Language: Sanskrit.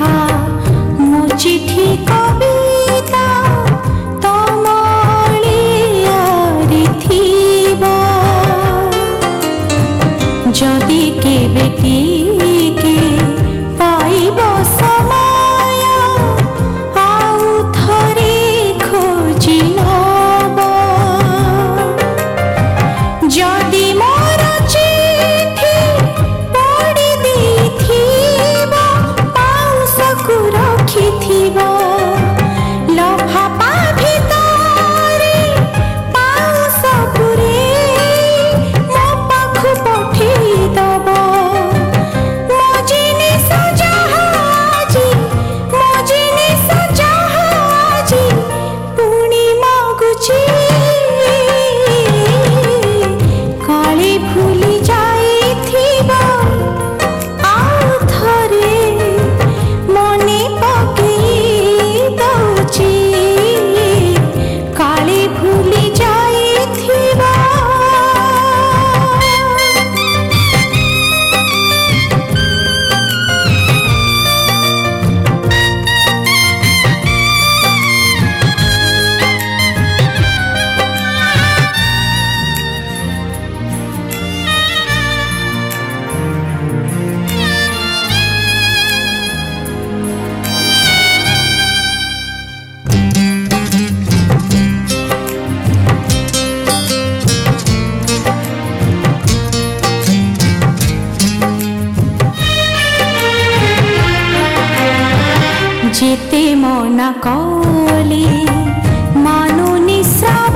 लिखा वो चिट्ठी को मौलि मनूनि सा